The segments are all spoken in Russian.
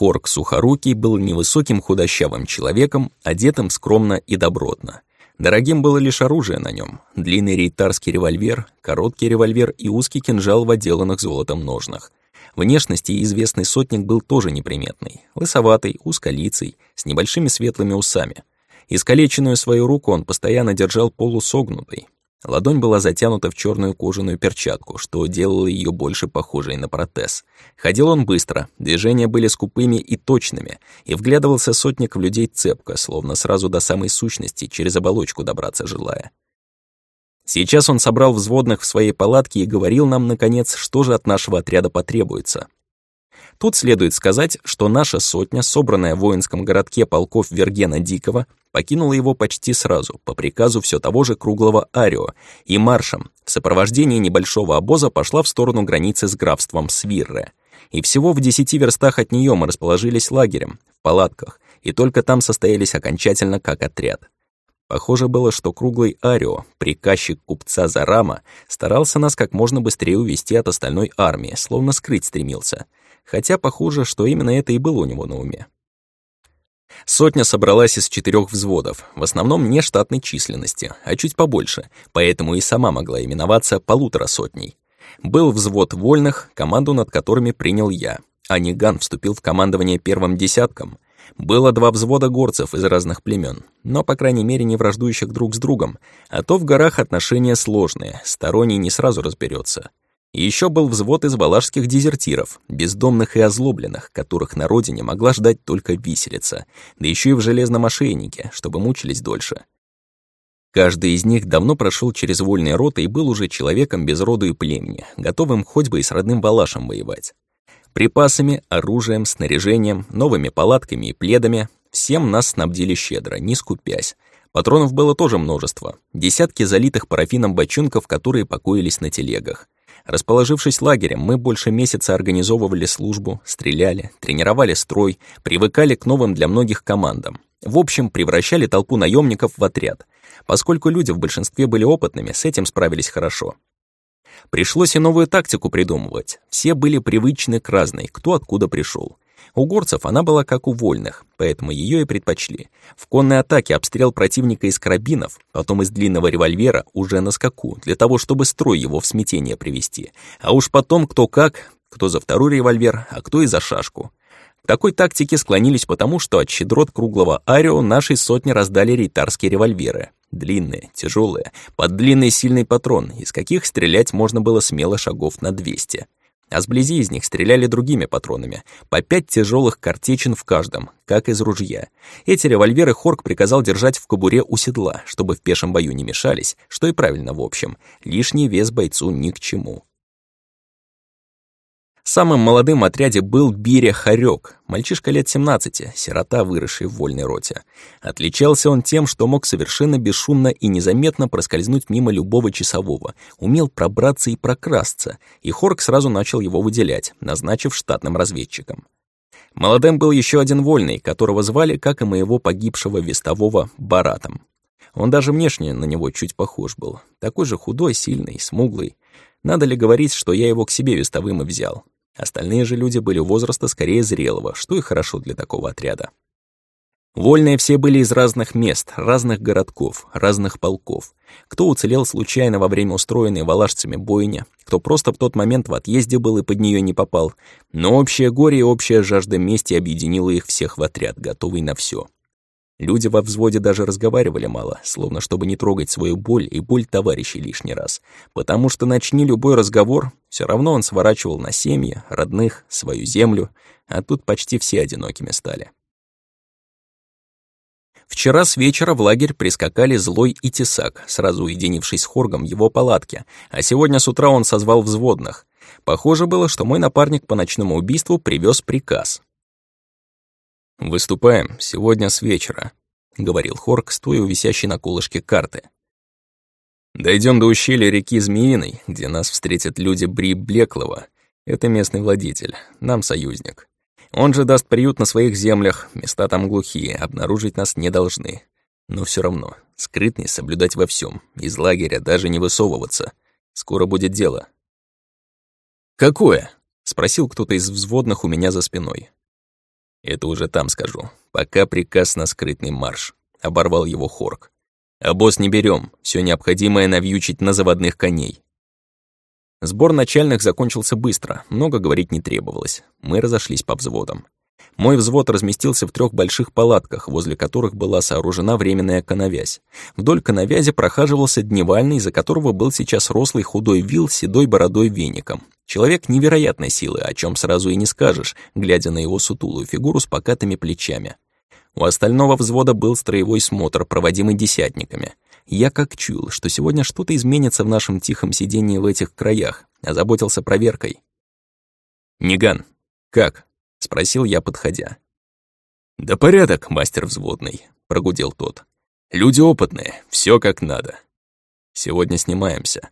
Хорк Сухорукий был невысоким худощавым человеком, одетым скромно и добротно. Дорогим было лишь оружие на нем: длинный рейтарский револьвер, короткий револьвер и узкий кинжал в отделанных золотом ножнах. Внешности известный сотник был тоже неприметный, лысоватый, узколицый, с небольшими светлыми усами. Искалеченную свою руку он постоянно держал полусогнутой, Ладонь была затянута в черную кожаную перчатку, что делало ее больше похожей на протез. Ходил он быстро, движения были скупыми и точными, и вглядывался сотник в людей цепко, словно сразу до самой сущности, через оболочку добраться желая. Сейчас он собрал взводных в своей палатке и говорил нам, наконец, что же от нашего отряда потребуется. Тут следует сказать, что наша сотня, собранная в воинском городке полков Вергена Дикого, покинула его почти сразу, по приказу все того же круглого Арио, и маршем, в сопровождении небольшого обоза пошла в сторону границы с графством Свирре. И всего в десяти верстах от нее мы расположились лагерем, в палатках, и только там состоялись окончательно как отряд. Похоже было, что круглый Арио, приказчик купца Зарама, старался нас как можно быстрее увести от остальной армии, словно скрыть стремился — хотя похоже, что именно это и было у него на уме. Сотня собралась из четырех взводов, в основном не штатной численности, а чуть побольше, поэтому и сама могла именоваться полутора сотней. Был взвод вольных, команду над которыми принял я, а Ниган вступил в командование первым десятком. Было два взвода горцев из разных племен, но, по крайней мере, не враждующих друг с другом, а то в горах отношения сложные, сторонний не сразу разберется. Еще был взвод из балашских дезертиров, бездомных и озлобленных, которых на родине могла ждать только виселица, да еще и в железном ошейнике, чтобы мучились дольше. Каждый из них давно прошел через вольные роты и был уже человеком без роду и племени, готовым хоть бы и с родным балашем воевать. Припасами, оружием, снаряжением, новыми палатками и пледами всем нас снабдили щедро, не скупясь. Патронов было тоже множество, десятки залитых парафином бочонков, которые покоились на телегах. Расположившись лагерем, мы больше месяца организовывали службу, стреляли, тренировали строй, привыкали к новым для многих командам. В общем, превращали толпу наемников в отряд. Поскольку люди в большинстве были опытными, с этим справились хорошо. Пришлось и новую тактику придумывать. Все были привычны к разной, кто откуда пришел. У горцев она была как у вольных, поэтому ее и предпочли. В конной атаке обстрел противника из карабинов, потом из длинного револьвера уже на скаку, для того, чтобы строй его в смятение привести. А уж потом кто как, кто за второй револьвер, а кто и за шашку. К такой тактике склонились потому, что от щедрот круглого Арио нашей сотни раздали рейтарские револьверы. Длинные, тяжелые, под длинный сильный патрон, из каких стрелять можно было смело шагов на 200 а сблизи из них стреляли другими патронами, по пять тяжелых картечин в каждом, как из ружья. Эти револьверы Хорк приказал держать в кобуре у седла, чтобы в пешем бою не мешались, что и правильно в общем, лишний вес бойцу ни к чему. Самым молодым в отряде был Биря Харек, мальчишка лет 17, сирота, выросший в вольной роте. Отличался он тем, что мог совершенно бесшумно и незаметно проскользнуть мимо любого часового, умел пробраться и прокрасться, и Хорк сразу начал его выделять, назначив штатным разведчиком. Молодым был еще один вольный, которого звали, как и моего погибшего вестового, Баратом. Он даже внешне на него чуть похож был, такой же худой, сильный, смуглый. Надо ли говорить, что я его к себе вестовым и взял? Остальные же люди были возраста скорее зрелого, что и хорошо для такого отряда. Вольные все были из разных мест, разных городков, разных полков. Кто уцелел случайно во время устроенной валашцами бойни, кто просто в тот момент в отъезде был и под нее не попал. Но общее горе и общая жажда мести объединила их всех в отряд, готовый на все. Люди во взводе даже разговаривали мало, словно чтобы не трогать свою боль и боль товарищей лишний раз. Потому что начни любой разговор, все равно он сворачивал на семьи, родных, свою землю, а тут почти все одинокими стали. Вчера с вечера в лагерь прискакали Злой и Тесак, сразу уединившись с Хоргом в его палатке, а сегодня с утра он созвал взводных. Похоже было, что мой напарник по ночному убийству привез приказ, «Выступаем сегодня с вечера», — говорил Хорк, стоя у висящей на колышке карты. Дойдем до ущелья реки Змеиной, где нас встретят люди Бри Блеклова. Это местный владетель, нам союзник. Он же даст приют на своих землях, места там глухие, обнаружить нас не должны. Но все равно, скрытность соблюдать во всем, из лагеря даже не высовываться. Скоро будет дело. «Какое?» — спросил кто-то из взводных у меня за спиной. Это уже там скажу. Пока приказ на скрытный марш. Оборвал его Хорк. А босс не берем, все необходимое навьючить на заводных коней. Сбор начальных закончился быстро, много говорить не требовалось. Мы разошлись по взводам. Мой взвод разместился в трех больших палатках, возле которых была сооружена временная коновязь. Вдоль коновязи прохаживался дневальный, за которого был сейчас рослый худой вил с седой бородой веником. Человек невероятной силы, о чем сразу и не скажешь, глядя на его сутулую фигуру с покатыми плечами. У остального взвода был строевой смотр, проводимый десятниками. Я как чуял, что сегодня что-то изменится в нашем тихом сидении в этих краях, озаботился проверкой. «Ниган, как?» — спросил я, подходя. «Да порядок, мастер взводный», — прогудел тот. «Люди опытные, все как надо. Сегодня снимаемся.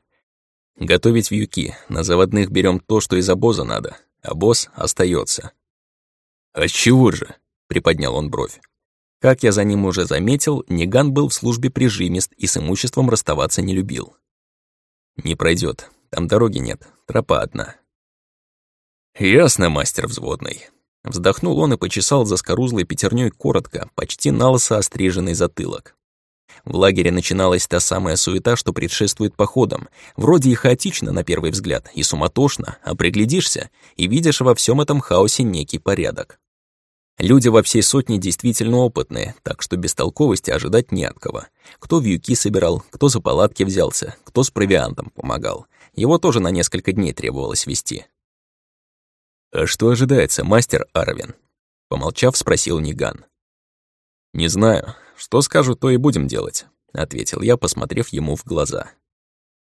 Готовить вьюки, на заводных берем то, что из обоза надо, а босс остается. «А чего же?» — приподнял он бровь. Как я за ним уже заметил, Ниган был в службе прижимист и с имуществом расставаться не любил. «Не пройдет, там дороги нет, тропа одна». «Ясно, мастер взводный», Вздохнул он и почесал за скорузлой пятерней коротко, почти налысо остриженный затылок. В лагере начиналась та самая суета, что предшествует походам. Вроде и хаотично на первый взгляд, и суматошно, а приглядишься, и видишь во всем этом хаосе некий порядок. Люди во всей сотне действительно опытные, так что бестолковости ожидать не от кого. Кто вьюки собирал, кто за палатки взялся, кто с провиантом помогал. Его тоже на несколько дней требовалось вести. «А что ожидается, мастер Арвин?» Помолчав, спросил Ниган. «Не знаю. Что скажу, то и будем делать», — ответил я, посмотрев ему в глаза.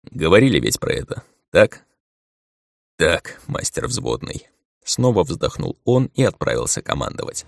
«Говорили ведь про это, так?» «Так, мастер взводный». Снова вздохнул он и отправился командовать.